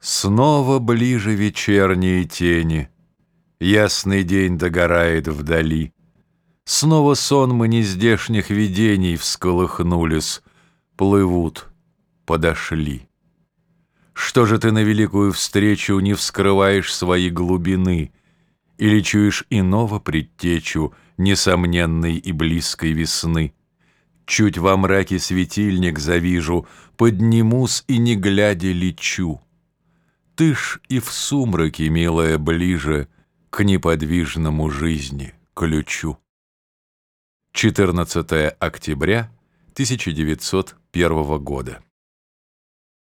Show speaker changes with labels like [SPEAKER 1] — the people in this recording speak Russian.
[SPEAKER 1] Снова ближе вечерние тени, Ясный день догорает вдали. Снова сонмы нездешних видений Всколыхнулись, плывут, подошли. Что же ты на великую встречу Не вскрываешь свои глубины Или чуешь иного предтечу Несомненной и близкой весны? Чуть во мраке светильник завижу, Поднимусь и не глядя лечу. Ты ж и в сумраке, милая, ближе К неподвижному жизни ключу. 14 октября 1901 года.